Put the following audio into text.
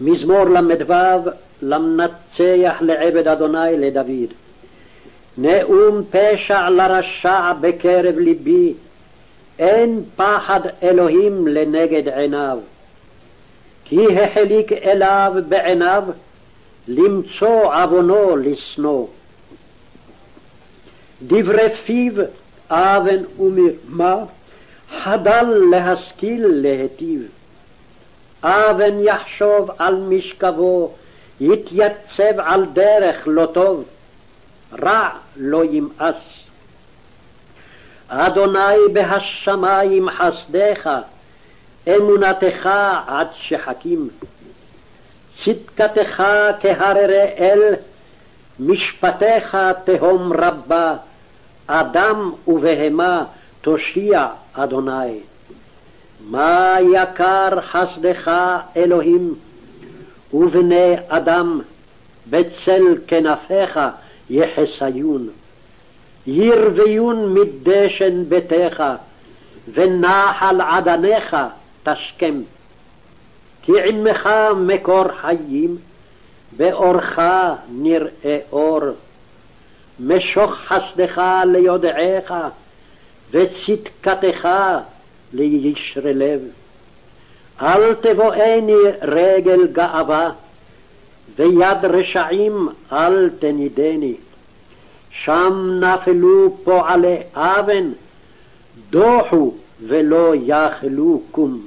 מזמור ל"ו למנצח לעבד אדוני לדוד. נאום פשע לרשע בקרב ליבי, אין פחד אלוהים לנגד עיניו. כי החליק אליו בעיניו, למצוא עוונו לשנוא. דברי פיו אבן ומרמה, חדל להשכיל להיטיב. אבן יחשוב על משכבו, יתייצב על דרך לא טוב, רע לא ימאס. אדוני בהשמיים חסדיך, אמונתך עד שחכים. צדקתך כהררי אל, משפטיך תהום רבה, אדם ובהמה תושיע אדוני. מה יקר חסדך אלוהים, ובני אדם בצל כנפיך יחסיון. ירביון מדשן ביתך, ונחל עדניך תשכם. כי עמך מקור חיים, באורך נראה אור. משוך חסדך ליודעך, וצדקתך לישרי לב. אל תבואני רגל גאווה, ויד רשעים אל תנידני. שם נפלו פועלי אבן, דוחו ולא יכלו קום.